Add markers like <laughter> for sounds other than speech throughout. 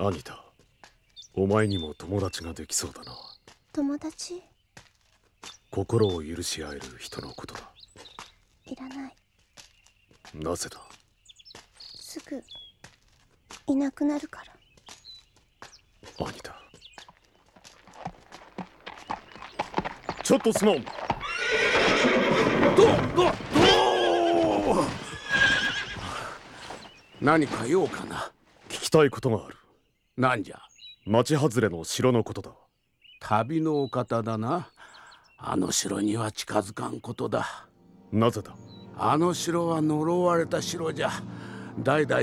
兄だお前にも友達ができそうだな。友達？心を許し合える人のことだ。いらない。なぜだ？すぐいなくなるから。兄だちょっとすまんどどど何か用かな？聞きたいことがあるなんじゃ？町外れの城のことだ。旅のお方だな。あの城には近づかんことだ。なぜだ？あの城は呪われた城じゃ。代々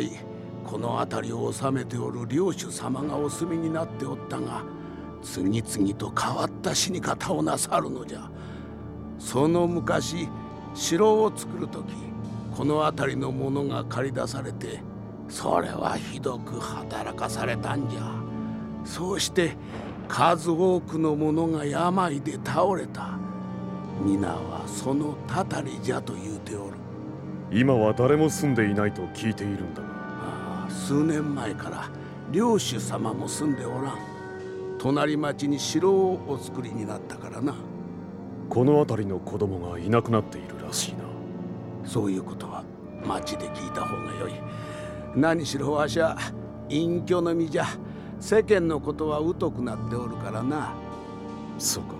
この辺りを治めておる領主様がお住みになっておったが次々と変わった死に方をなさるのじゃ。その昔城を作る時この辺りのものが借り出されてそれはひどく働かされたんじゃ。そうして数多くの者が病で倒れた。皆はそのたたりじゃと言うておる。今は誰も住んでいないと聞いているんだが。ああ数年前から領主様も住んでおらん。隣町に城をお作りになったからな。この辺りの子供がいなくなっているらしいな。そういうことは町で聞いた方がよい何しろわしゃ隠居の身じゃ世間のことは疎くなっておるからな。そうか。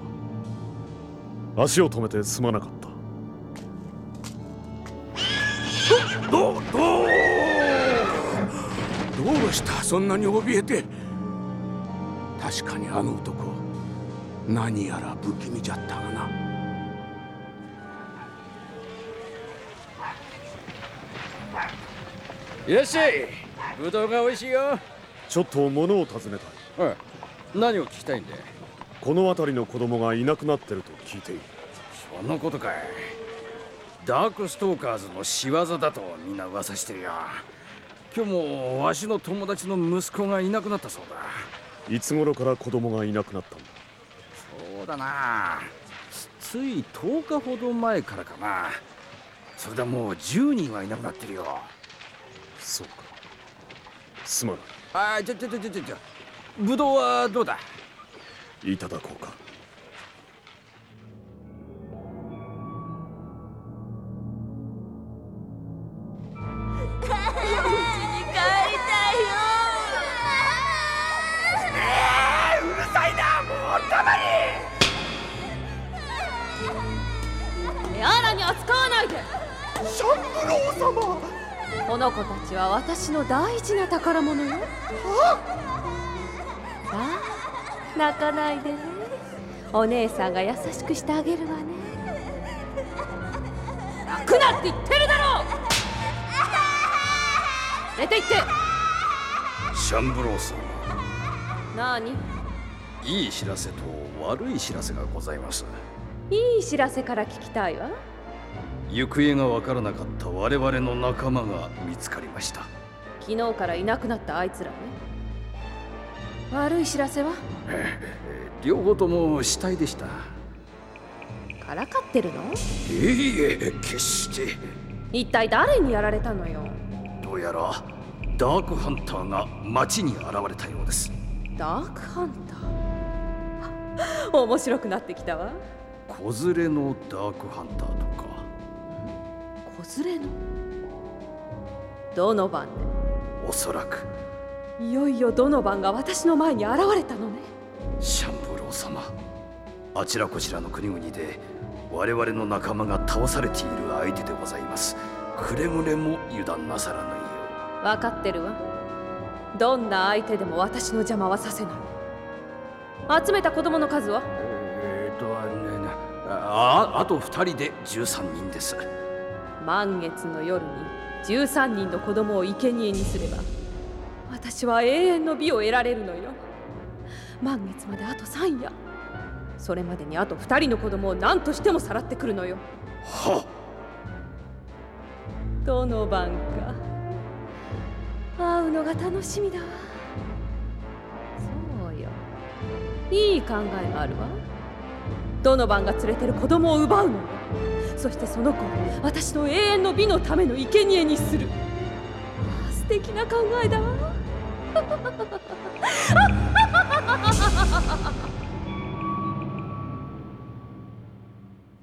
足を止めてすまなかった。どどどうした？そんなに怯えて。確かにあの男何やら不気味じゃったがないらっしゃい。ぶどうが美味しいよ。ちょっと物を尋ねたい。はい何を聞きたいんでこの辺りの子供がいなくなってると聞いている。そのことかい。ダークストーカーズの仕業だとみんな噂してるよ。今日もわしの友達の息子がいなくなったそうだ。いつ頃から子供がいなくなったんだ？そうだな。つい10日ほど前からかな。それでもう10人はいなくなってるよそうか。すまないあちょちょちょちょちょちょ。ぶどうはどうだ？いただこうか。手荒に扱わないで。シャンブロー様この子たちは私の大事な宝物よ。さあ泣かないでね。お姉さんが優しくしてあげるわね。泣くなって言ってるだろう。出て行って。シャンブローさん。何？いい知らせと悪い知らせがございます。いい知らせから聞きたいわ行方がわからなかった我々の仲間が見つかりました。昨日からいなくなったあいつらね。悪い知らせは？両方とも死体でした。からかってるの？いいえ決して。一体誰にやられたのよ？どうやらダークハンターが町に現れたようです。ダークハンター？<laughs> 面白くなってきたわ。子連れのダークハンターと連れの。どの番おそらく。でいよいよどの番が私の前に現れたのね。シャンブロー様。あちらこちらの国々で我々の仲間が倒されている相手でございます。くれぐれも油断なさらぬよ分かってるわ。どんな相手でも私の邪魔はさせない。集めた子供の数は？えー、っとねああと2人で13人です満月の夜に13人の子供を生贄にすれば私は永遠の美を得られるのよ。満月まであと3夜。それまでにあと2人の子供を何としてもさらってくるのよ。はどの晩か。会うのが楽しみだわ。そうよ。いい考えがあるわドノバンが連れてる子供を奪うの？そしてその子を私の永遠の美のための生贄にする。素敵な考えだ。わ <laughs>